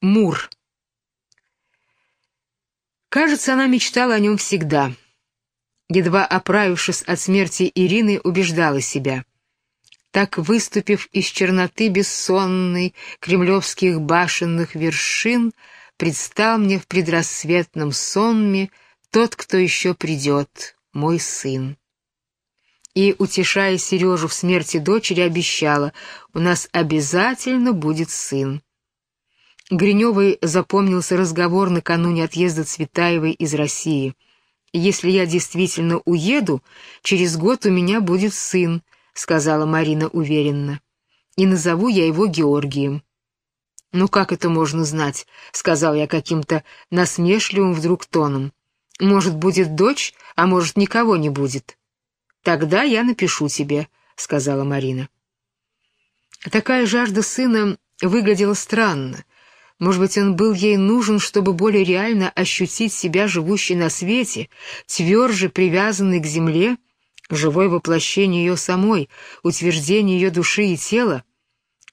Мур. Кажется, она мечтала о нем всегда. Едва оправившись от смерти Ирины, убеждала себя. Так, выступив из черноты бессонной кремлевских башенных вершин, предстал мне в предрассветном сонме тот, кто еще придет, мой сын. И, утешая Сережу в смерти дочери, обещала, у нас обязательно будет сын. Гриневой запомнился разговор накануне отъезда Цветаевой из России. «Если я действительно уеду, через год у меня будет сын», — сказала Марина уверенно. «И назову я его Георгием». «Ну как это можно знать?» — сказал я каким-то насмешливым вдруг тоном. «Может, будет дочь, а может, никого не будет». «Тогда я напишу тебе», — сказала Марина. Такая жажда сына выглядела странно, может быть, он был ей нужен, чтобы более реально ощутить себя живущей на свете, тверже привязанной к земле, живое воплощение ее самой, утверждение ее души и тела.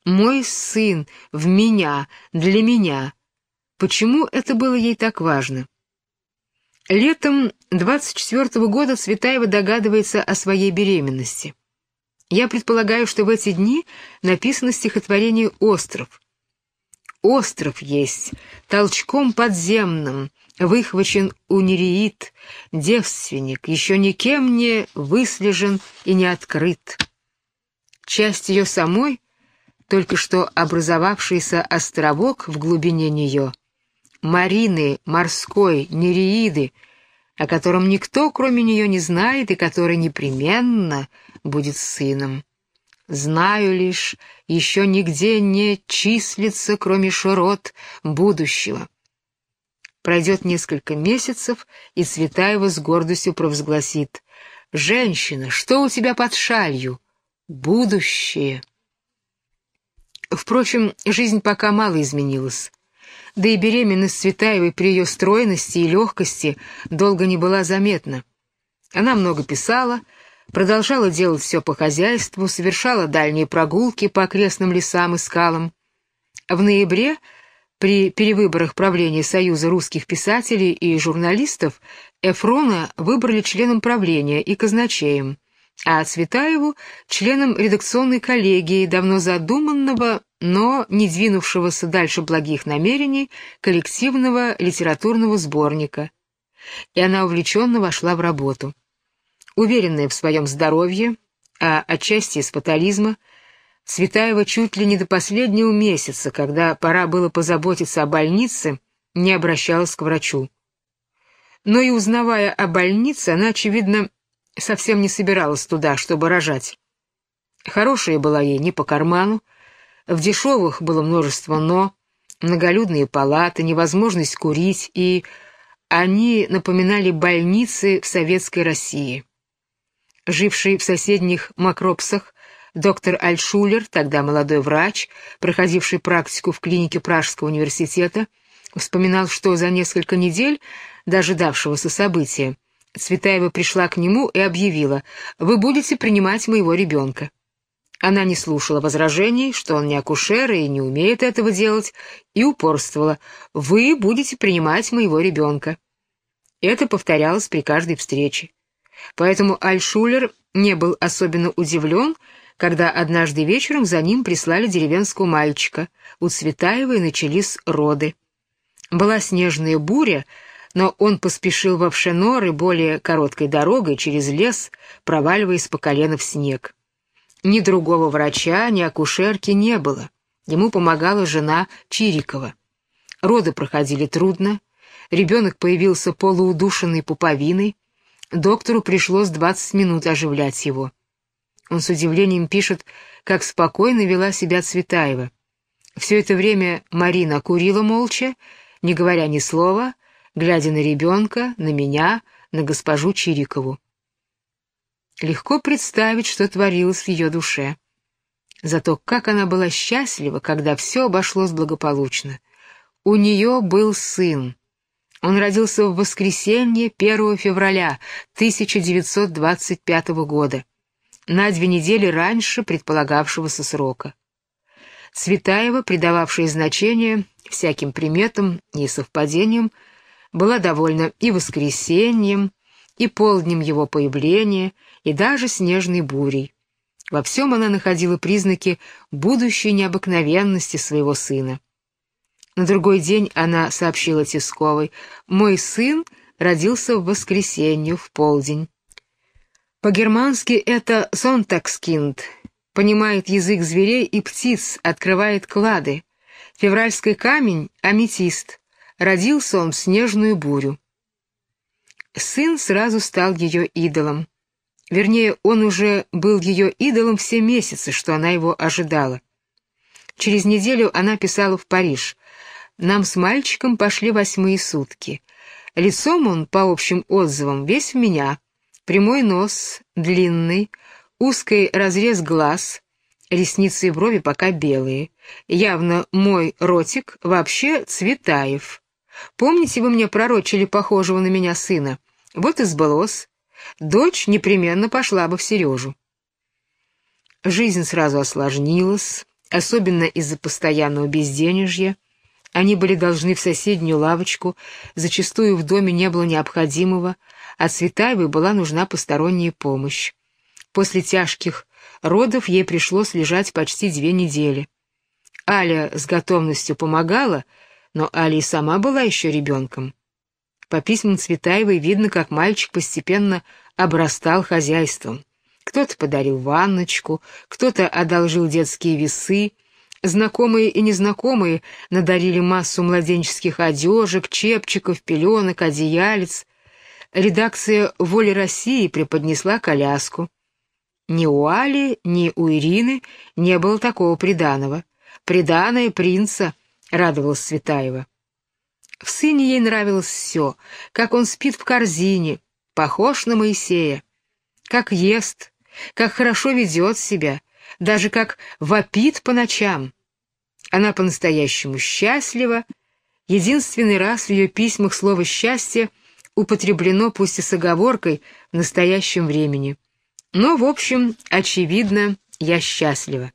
«Мой сын в меня, для меня». Почему это было ей так важно? Летом 24 -го года Цветаева догадывается о своей беременности. Я предполагаю, что в эти дни написано стихотворение «Остров», остров есть, толчком подземным, выхвачен у нереид, девственник, еще никем не выслежен и не открыт. Часть ее самой, только что образовавшийся островок в глубине нее, Марины, морской, нереиды, о котором никто, кроме нее, не знает и который непременно будет сыном. Знаю лишь, еще нигде не числится, кроме широт, будущего. Пройдет несколько месяцев, и Цветаева с гордостью провозгласит. «Женщина, что у тебя под шалью? Будущее!» Впрочем, жизнь пока мало изменилась. Да и беременность Цветаевой при ее стройности и легкости долго не была заметна. Она много писала, продолжала делать все по хозяйству, совершала дальние прогулки по окрестным лесам и скалам. В ноябре, при перевыборах правления Союза русских писателей и журналистов, Эфрона выбрали членом правления и казначеем, а Цветаеву — членом редакционной коллегии, давно задуманного, но не двинувшегося дальше благих намерений, коллективного литературного сборника. И она увлеченно вошла в работу. Уверенная в своем здоровье, а отчасти из фатализма, Цветаева чуть ли не до последнего месяца, когда пора было позаботиться о больнице, не обращалась к врачу. Но и узнавая о больнице, она, очевидно, совсем не собиралась туда, чтобы рожать. Хорошая была ей не по карману, в дешевых было множество «но», многолюдные палаты, невозможность курить, и они напоминали больницы в советской России. Живший в соседних Макропсах, доктор Альшулер, тогда молодой врач, проходивший практику в клинике Пражского университета, вспоминал, что за несколько недель до ожидавшегося события Цветаева пришла к нему и объявила «Вы будете принимать моего ребенка». Она не слушала возражений, что он не акушер и не умеет этого делать, и упорствовала «Вы будете принимать моего ребенка». Это повторялось при каждой встрече. Поэтому Альшулер не был особенно удивлен, когда однажды вечером за ним прислали деревенского мальчика. У Цветаевой начались роды. Была снежная буря, но он поспешил во Вшеноры более короткой дорогой через лес, проваливаясь по колено в снег. Ни другого врача, ни акушерки не было. Ему помогала жена Чирикова. Роды проходили трудно. Ребенок появился полуудушенный пуповиной, Доктору пришлось 20 минут оживлять его. Он с удивлением пишет, как спокойно вела себя Цветаева. Все это время Марина курила молча, не говоря ни слова, глядя на ребенка, на меня, на госпожу Чирикову. Легко представить, что творилось в ее душе. Зато как она была счастлива, когда все обошлось благополучно. У нее был сын. Он родился в воскресенье 1 февраля 1925 года, на две недели раньше предполагавшегося срока. Цветаева, придававшая значение всяким приметам и совпадениям, была довольна и воскресеньем, и полднем его появления, и даже снежной бурей. Во всем она находила признаки будущей необыкновенности своего сына. На другой день она сообщила Тисковой, «Мой сын родился в воскресенье в полдень». По-германски это «сонтакскинд», понимает язык зверей и птиц, открывает клады. Февральский камень — аметист. Родился он в снежную бурю. Сын сразу стал ее идолом. Вернее, он уже был ее идолом все месяцы, что она его ожидала. Через неделю она писала в Париж. «Нам с мальчиком пошли восьмые сутки. Лицом он, по общим отзывам, весь в меня. Прямой нос, длинный, узкий разрез глаз, ресницы и брови пока белые. Явно мой ротик вообще Цветаев. Помните, вы мне пророчили похожего на меня сына? Вот и сбылось. Дочь непременно пошла бы в Сережу. Жизнь сразу осложнилась, особенно из-за постоянного безденежья. Они были должны в соседнюю лавочку, зачастую в доме не было необходимого, а Цветаевой была нужна посторонняя помощь. После тяжких родов ей пришлось лежать почти две недели. Аля с готовностью помогала, но Аля и сама была еще ребенком. По письмам Цветаевой видно, как мальчик постепенно обрастал хозяйством. Кто-то подарил ванночку, кто-то одолжил детские весы, знакомые и незнакомые надарили массу младенческих одежек, чепчиков, пеленок, одеялец. Редакция «Воли России» преподнесла коляску. Ни у Али, ни у Ирины не было такого приданого. Приданое принца, радовалась Светаева. В сыне ей нравилось все, как он спит в корзине, похож на Моисея, как ест, как хорошо ведет себя, даже как вопит по ночам. Она по-настоящему счастлива. Единственный раз в ее письмах слово «счастье» употреблено, пусть и с оговоркой, в настоящем времени. Но, в общем, очевидно, я счастлива.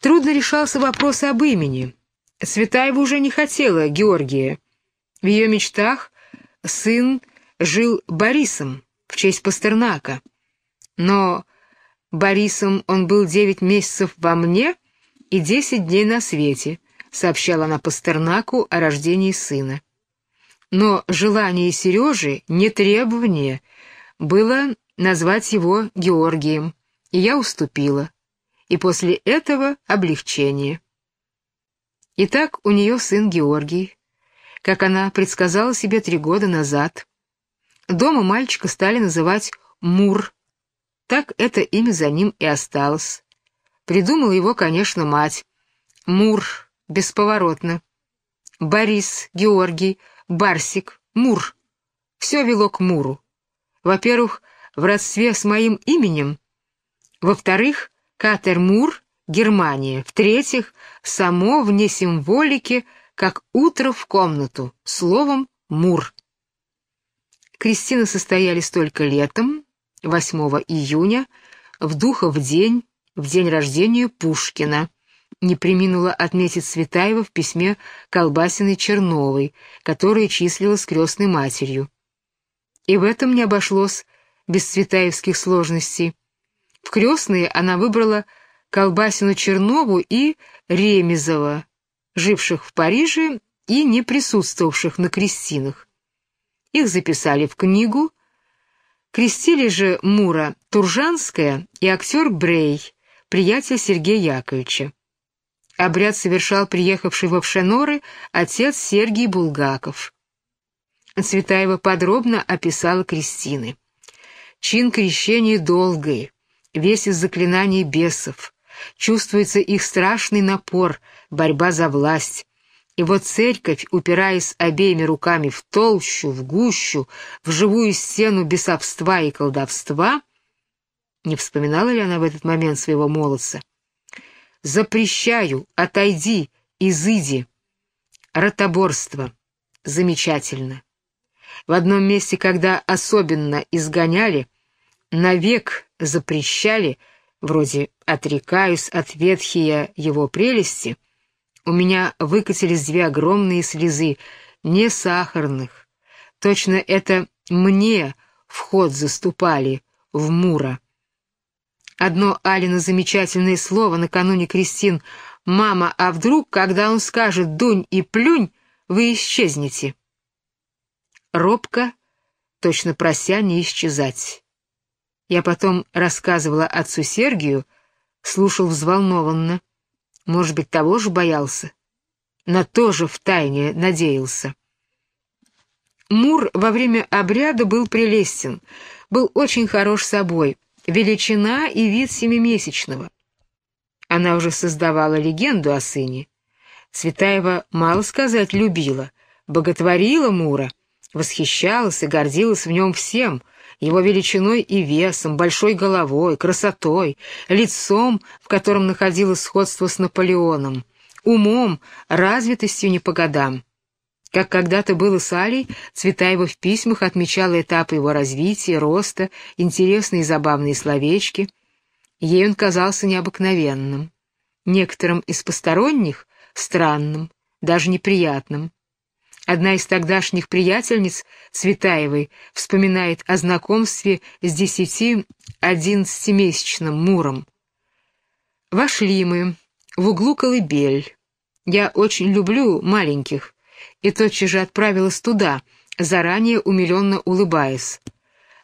Трудно решался вопрос об имени. Светаева уже не хотела Георгия. В ее мечтах сын жил Борисом в честь Пастернака. Но Борисом он был девять месяцев во мне и десять дней на свете, сообщала она Пастернаку о рождении сына. Но желание Сережи, не требование, было назвать его Георгием, и я уступила. И после этого облегчение. Итак, у нее сын Георгий, как она предсказала себе три года назад. Дома мальчика стали называть Мур. Так это имя за ним и осталось. Придумала его, конечно, мать. Мур, бесповоротно. Борис, Георгий, Барсик, Мур. Все вело к Муру. Во-первых, в родстве с моим именем. Во-вторых, Катермур, Германия. В-третьих, само вне символики, как утро в комнату, словом «мур». Крестины состоялись только летом, 8 июня, в Духов день, в день рождения Пушкина. Не приминула отметить Светаева в письме Колбасиной Черновой, которая числилась крестной матерью. И в этом не обошлось без цветаевских сложностей. В крестные она выбрала Колбасину Чернову и Ремезова, живших в Париже и не присутствовавших на крестинах. Их записали в книгу, крестили же Мура Туржанская и актер Брей, приятель Сергея Яковлевича. Обряд совершал приехавший во Вшеноры отец Сергий Булгаков. Цветаева подробно описала крестины. Чин крещения долгий, весь из заклинаний бесов. Чувствуется их страшный напор, борьба за власть. И вот церковь, упираясь обеими руками в толщу, в гущу, в живую стену бесовства и колдовства, не вспоминала ли она в этот момент своего молодца? «Запрещаю, отойди, изыди». Ротоборство. Замечательно. В одном месте, когда особенно изгоняли, навек запрещали, вроде «отрекаюсь от ветхия его прелести», У меня выкатились две огромные слезы, не сахарных. Точно это мне вход заступали в Мура. Одно Алина замечательное слово накануне Кристин «Мама, а вдруг, когда он скажет «дунь» и «плюнь», вы исчезнете?» Робко, точно прося не исчезать. Я потом рассказывала отцу Сергию, слушал взволнованно. Может быть, того же боялся. На то же втайне надеялся. Мур во время обряда был прелестен, был очень хорош собой, величина и вид семимесячного. Она уже создавала легенду о сыне. Цветаева, мало сказать, любила, боготворила Мура, восхищалась и гордилась в нем всем, его величиной и весом, большой головой, красотой, лицом, в котором находило сходство с Наполеоном, умом, развитостью не по годам. Как когда-то было с Алей, Цветаева в письмах отмечала этапы его развития, роста, интересные и забавные словечки. Ей он казался необыкновенным. Некоторым из посторонних — странным, даже неприятным. Одна из тогдашних приятельниц Цветаевой вспоминает о знакомстве с десяти-одиннадцатимесячным Муром. «Вошли мы. В углу колыбель. Я очень люблю маленьких и тотчас же отправилась туда, заранее умиленно улыбаясь.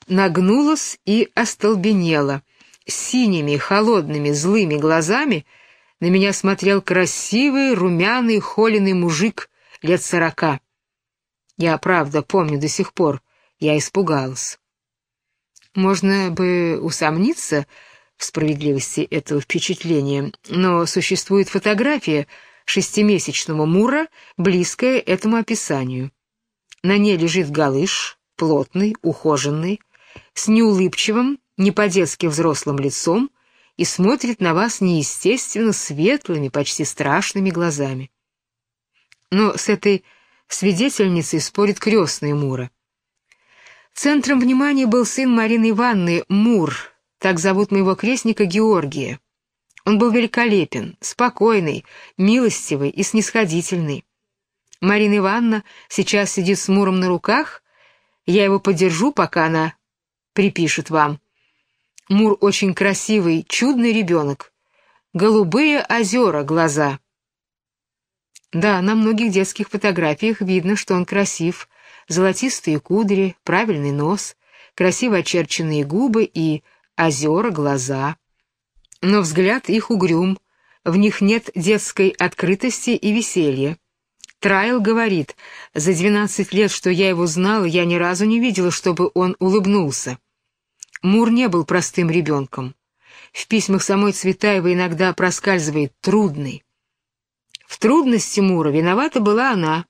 Нагнулась и остолбенела. Синими, холодными, злыми глазами на меня смотрел красивый, румяный, холеный мужик лет сорока. Я, правда, помню до сих пор, я испугалась. Можно бы усомниться в справедливости этого впечатления, но существует фотография, шестимесячного Мура, близкое этому описанию. На ней лежит галыш, плотный, ухоженный, с неулыбчивым, не по-детски взрослым лицом и смотрит на вас неестественно светлыми, почти страшными глазами. Но с этой свидетельницей спорит крестная Мура. Центром внимания был сын Марины Ивановны Мур, так зовут моего крестника Георгия. Он был великолепен, спокойный, милостивый и снисходительный. Марина Ивановна сейчас сидит с Муром на руках, я его подержу, пока она припишет вам. Мур очень красивый, чудный ребенок. Голубые озера глаза. Да, на многих детских фотографиях видно, что он красив. Золотистые кудри, правильный нос, красиво очерченные губы и озера глаза но взгляд их угрюм, в них нет детской открытости и веселья. Трайл говорит, за двенадцать лет, что я его знала, я ни разу не видела, чтобы он улыбнулся. Мур не был простым ребенком. В письмах самой Цветаевой иногда проскальзывает «трудный». В трудности Мура виновата была она.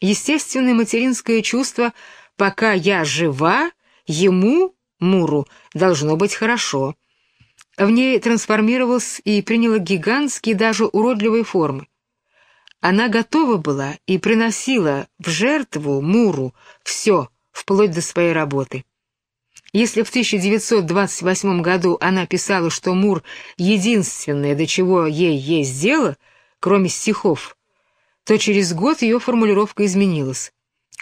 Естественное материнское чувство «пока я жива, ему, Муру, должно быть хорошо». В ней трансформировалась и приняла гигантские, даже уродливые формы. Она готова была и приносила в жертву Муру все, вплоть до своей работы. Если в 1928 году она писала, что Мур — единственное, до чего ей есть дело, кроме стихов, то через год ее формулировка изменилась.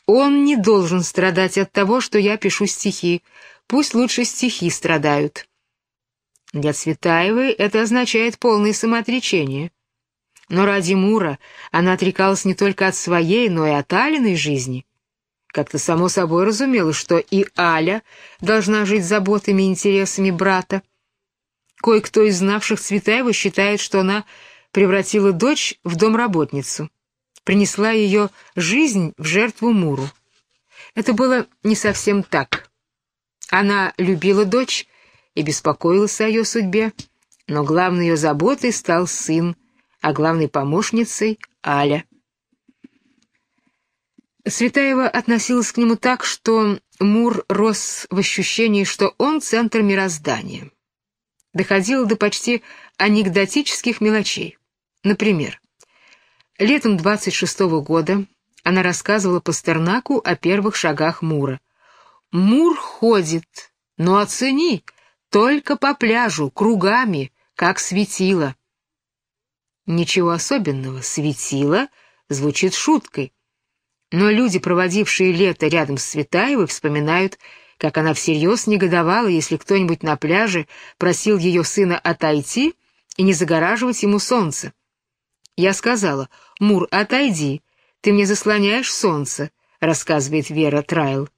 «Он не должен страдать от того, что я пишу стихи, пусть лучше стихи страдают». Для Цветаевой это означает полное самоотречение. Но ради Мура она отрекалась не только от своей, но и от Алиной жизни. Как-то само собой разумелось, что и Аля должна жить заботами и интересами брата. Кое-кто из знавших Цветаеву считает, что она превратила дочь в домработницу, принесла ее жизнь в жертву Муру. Это было не совсем так. Она любила дочь, и беспокоилась о ее судьбе, но главной ее заботой стал сын, а главной помощницей — Аля. Светаева относилась к нему так, что Мур рос в ощущении, что он — центр мироздания. Доходило до почти анекдотических мелочей. Например, летом 26-го года она рассказывала Пастернаку о первых шагах Мура. «Мур ходит, но оцени, только по пляжу, кругами, как светило. Ничего особенного, светило звучит шуткой. Но люди, проводившие лето рядом с Светаевой, вспоминают, как она всерьез негодовала, если кто-нибудь на пляже просил ее сына отойти и не загораживать ему солнце. Я сказала, «Мур, отойди, ты мне заслоняешь солнце», — рассказывает Вера Трайл.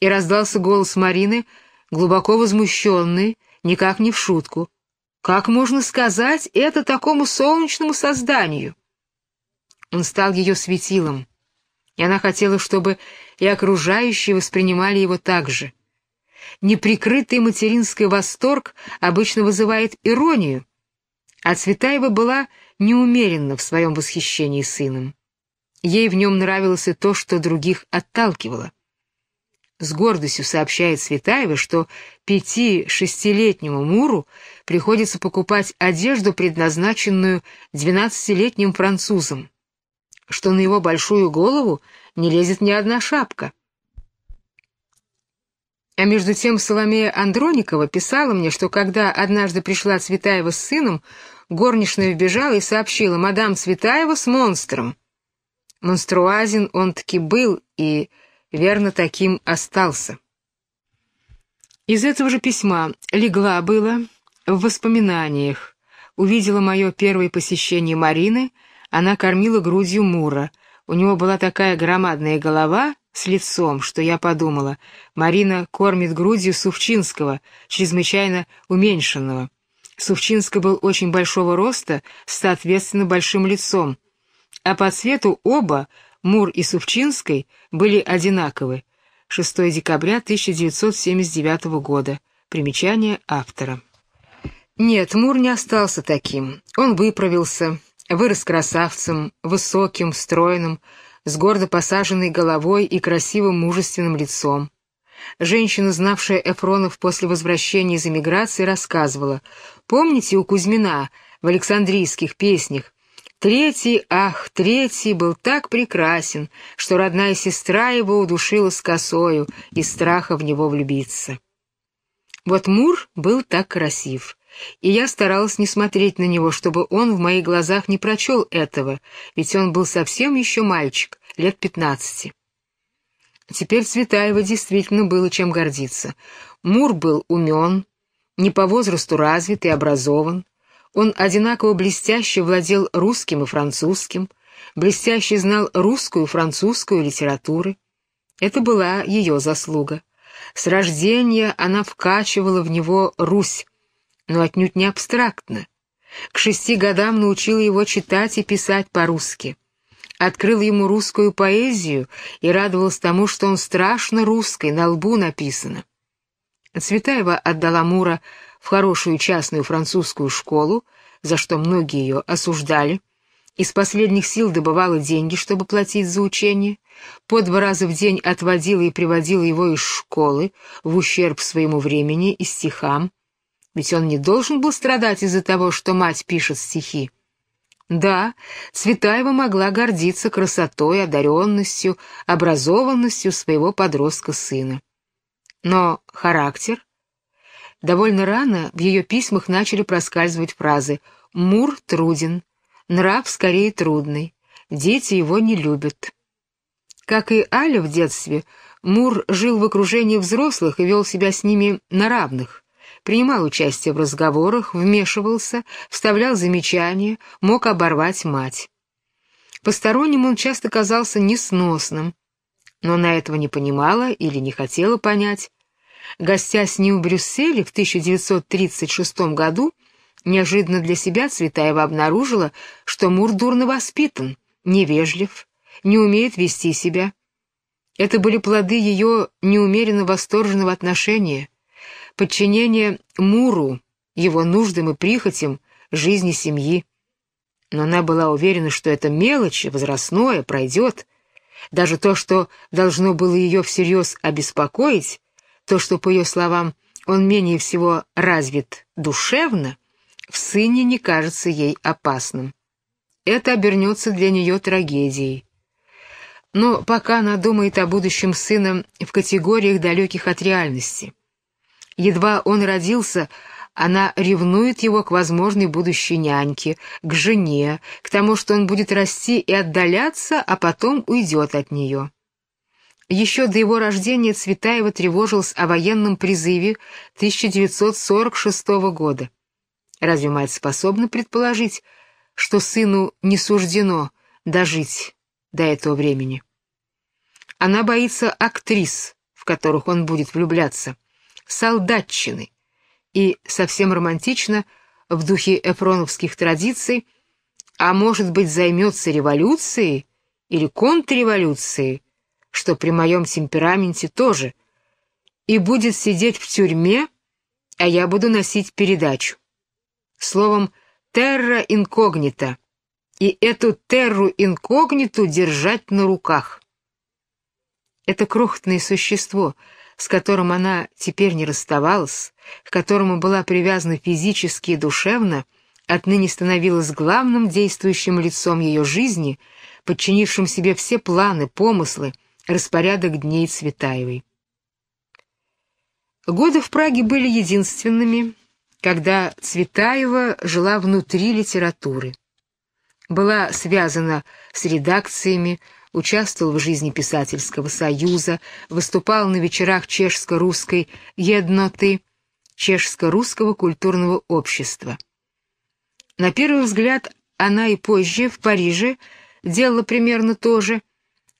И раздался голос Марины, глубоко возмущенный, никак не в шутку. «Как можно сказать это такому солнечному созданию?» Он стал ее светилом, и она хотела, чтобы и окружающие воспринимали его так же. Неприкрытый материнский восторг обычно вызывает иронию, а Цветаева была неумеренна в своем восхищении сыном. Ей в нем нравилось и то, что других отталкивало. С гордостью сообщает Светаева, что пяти-шестилетнему Муру приходится покупать одежду, предназначенную двенадцатилетним французам, что на его большую голову не лезет ни одна шапка. А между тем Соломея Андроникова писала мне, что когда однажды пришла Цветаева с сыном, горничная вбежала и сообщила, «Мадам Цветаева с монстром». Монструазен он таки был и верно таким остался. Из этого же письма легла было в воспоминаниях. Увидела мое первое посещение Марины, она кормила грудью Мура. У него была такая громадная голова с лицом, что я подумала, Марина кормит грудью Сувчинского, чрезвычайно уменьшенного. Сувчинский был очень большого роста, соответственно большим лицом, а по цвету оба Мур и Сувчинской были одинаковы. 6 декабря 1979 года. Примечание автора. Нет, Мур не остался таким. Он выправился, вырос красавцем, высоким, стройным, с гордо посаженной головой и красивым мужественным лицом. Женщина, знавшая Эфронов после возвращения из эмиграции, рассказывала, «Помните у Кузьмина в Александрийских песнях Третий, ах, третий был так прекрасен, что родная сестра его удушила с косою из страха в него влюбиться. Вот Мур был так красив, и я старалась не смотреть на него, чтобы он в моих глазах не прочел этого, ведь он был совсем еще мальчик, лет пятнадцати. Теперь Цветаева действительно было чем гордиться. Мур был умен, не по возрасту развит и образован, он одинаково блестяще владел русским и французским, блестяще знал русскую и французскую литературы. Это была ее заслуга. С рождения она вкачивала в него Русь, но отнюдь не абстрактно. К шести годам научила его читать и писать по-русски. Открыл ему русскую поэзию и радовался тому, что он страшно русской, на лбу написано. Цветаева отдала Мура в хорошую частную французскую школу, за что многие ее осуждали, из последних сил добывала деньги, чтобы платить за учение, по два раза в день отводила и приводила его из школы в ущерб своему времени и стихам, ведь он не должен был страдать из-за того, что мать пишет стихи. Да, Цветаева могла гордиться красотой, одаренностью, образованностью своего подростка-сына. Но характер, Довольно рано в ее письмах начали проскальзывать фразы «Мур труден», «Нрав скорее трудный», «Дети его не любят». Как и Аля в детстве, Мур жил в окружении взрослых и вел себя с ними на равных, принимал участие в разговорах, вмешивался, вставлял замечания, мог оборвать мать. Посторонним он часто казался несносным, но она этого не понимала или не хотела понять, Гостя с ним в Брюсселе в 1936 году, неожиданно для себя Цветаева обнаружила, что Мур дурно воспитан, невежлив, не умеет вести себя. Это были плоды ее неумеренно восторженного отношения, подчинения Муру, его нуждам и прихотям, жизни семьи. Но она была уверена, что это мелочи, возрастное, пройдет. Даже то, что должно было ее всерьез обеспокоить, то, что, по ее словам, он менее всего развит душевно, в сыне не кажется ей опасным. Это обернется для нее трагедией. Но пока она думает о будущем сына в категориях, далеких от реальности. Едва он родился, Она ревнует его к возможной будущей няньке, к жене, к тому, что он будет расти и отдаляться, а потом уйдет от нее. Еще до его рождения Цветаева тревожилась о военном призыве 1946 года. Разве мать способна предположить, что сыну не суждено дожить до этого времени? Она боится актрис, в которых он будет влюбляться, солдатчины, и совсем романтично, в духе эфроновских традиций, а может быть займется революцией или контрреволюцией, что при моем темпераменте тоже, и будет сидеть в тюрьме, а я буду носить передачу. Словом, терра инкогнита, и эту терру инкогниту держать на руках. Это крохотное существо, с которым она теперь не расставалась, к которому была привязана физически и душевно, отныне становилась главным действующим лицом ее жизни, подчинившим себе все планы, помыслы, распорядок дней Цветаевой. Годы в Праге были единственными, когда Цветаева жила внутри литературы. Была связана с редакциями, участвовал в жизни писательского союза, выступал на вечерах чешско-русской «Едноты», чешско-русского культурного общества. На первый взгляд, она и позже в Париже делала примерно то же,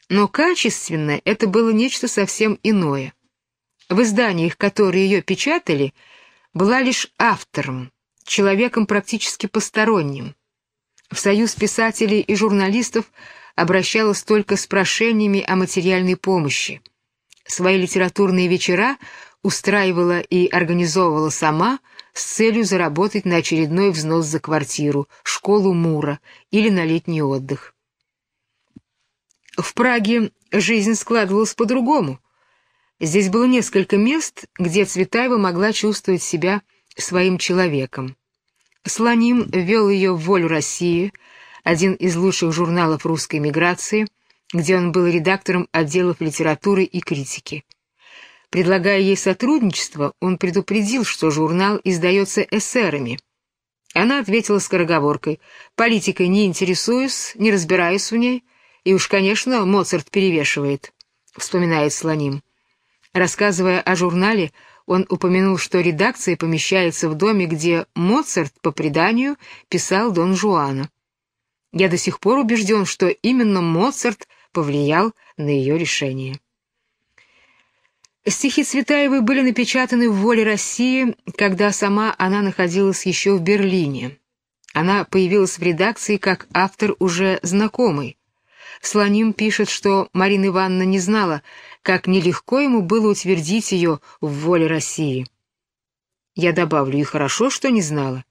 но качественно это было нечто совсем иное. В изданиях, которые ее печатали, была лишь автором, человеком практически посторонним. В Союз писателей и журналистов обращалась только с прошениями о материальной помощи. Свои литературные вечера устраивала и организовывала сама с целью заработать на очередной взнос за квартиру, школу Мура или на летний отдых. В Праге жизнь складывалась по-другому. Здесь было несколько мест, где Цветаева могла чувствовать себя своим человеком. Слоним вел ее в «Волю России», один из лучших журналов русской миграции, где он был редактором отделов литературы и критики. Предлагая ей сотрудничество, он предупредил, что журнал издается эсерами. Она ответила скороговоркой «Политикой не интересуюсь, не разбираюсь в ней», и уж, конечно, Моцарт перевешивает, вспоминает Слоним. Рассказывая о журнале, он упомянул, что редакция помещается в доме, где Моцарт, по преданию, писал Дон Жуана. Я до сих пор убежден, что именно Моцарт повлиял на ее решение. Стихи Цветаевой были напечатаны в «Воле России», когда сама она находилась еще в Берлине. Она появилась в редакции как автор уже знакомый. Слоним пишет, что Марина Ивановна не знала, как нелегко ему было утвердить ее в воле России. Я добавлю, и хорошо, что не знала.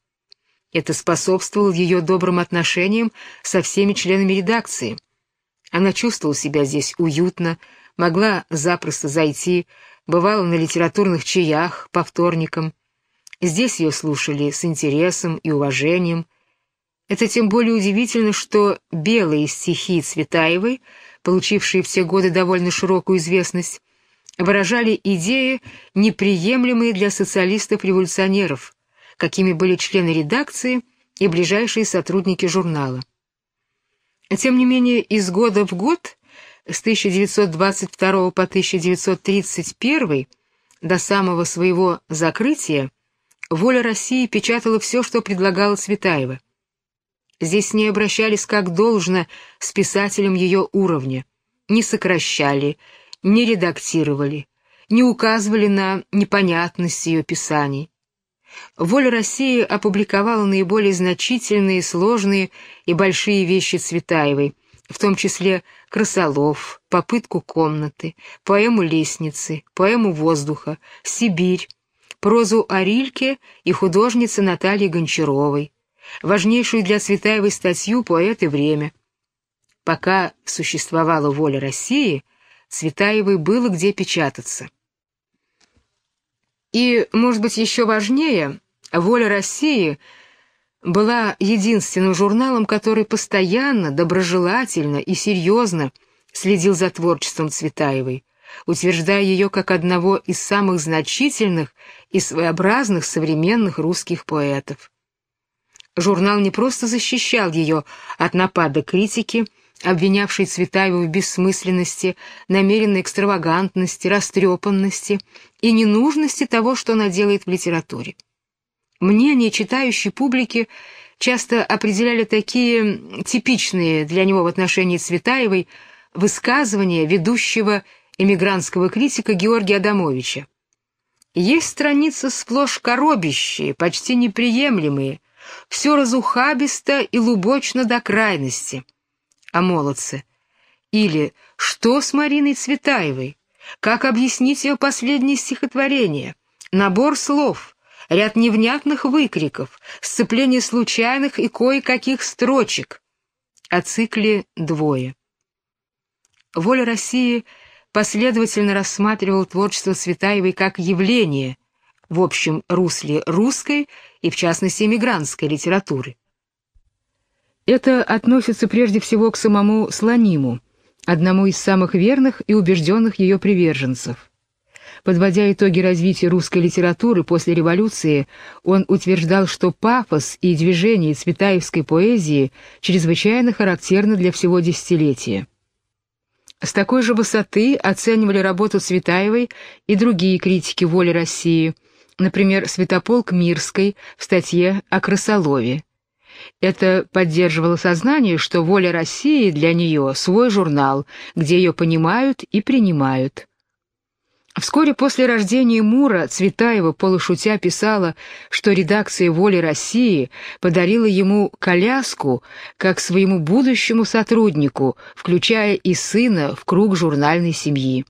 Это способствовало ее добрым отношениям со всеми членами редакции. Она чувствовала себя здесь уютно, могла запросто зайти, бывала на литературных чаях по вторникам. Здесь ее слушали с интересом и уважением, это тем более удивительно, что белые стихи Цветаевой, получившие в те годы довольно широкую известность, выражали идеи, неприемлемые для социалистов-революционеров, какими были члены редакции и ближайшие сотрудники журнала. Тем не менее, из года в год, с 1922 по 1931, до самого своего закрытия, «Воля России» печатала все, что предлагала Цветаева. Здесь с ней обращались как должно с писателем ее уровня. Не сокращали, не редактировали, не указывали на непонятность ее писаний. «Воля России» опубликовала наиболее значительные, сложные и большие вещи Цветаевой, в том числе «Красолов», «Попытку комнаты», поэму «Лестницы», поэму «Воздуха», «Сибирь», прозу о и художнице Натальи Гончаровой, важнейшую для Цветаевой статью «Поэт и время». Пока существовала воля России, Цветаевой было где печататься. И, может быть, еще важнее, «Воля России» была единственным журналом, который постоянно, доброжелательно и серьезно следил за творчеством Цветаевой, утверждая ее как одного из самых значительных и своеобразных современных русских поэтов. Журнал не просто защищал ее от напада критики, обвинявшей Цветаеву в бессмысленности, намеренной экстравагантности, растрепанности и ненужности того, что она делает в литературе. Мнения читающей публики часто определяли такие типичные для него в отношении Цветаевой высказывания ведущего эмигрантского критика Георгия Адамовича. Есть страницы сплошь коробящие, почти неприемлемые, все разухабисто и лубочно до крайности. А молодцы. Или «Что с Мариной Цветаевой? Как объяснить ее последнее стихотворение? Набор слов» ряд невнятных выкриков, сцепление случайных и кое-каких строчек. О цикле «Двое». «Воля России» последовательно рассматривал творчество Цветаевой как явление в общем русле русской и, в частности, эмигрантской литературы. Это относится прежде всего к самому Слониму, одному из самых верных и убежденных ее приверженцев. Подводя итоги развития русской литературы после революции, он утверждал, что пафос и движение цветаевской поэзии чрезвычайно характерны для всего десятилетия. С такой же высоты оценивали работу Цветаевой и другие критики «Воли России», например, Святополк Мирской в статье о крысолове. Это поддерживало сознание, что «Воля России» для нее свой журнал, где ее понимают и принимают. Вскоре после рождения Мура Цветаева полушутя писала, что редакция «Воли России» подарила ему коляску как своему будущему сотруднику, включая и сына в круг журнальной семьи.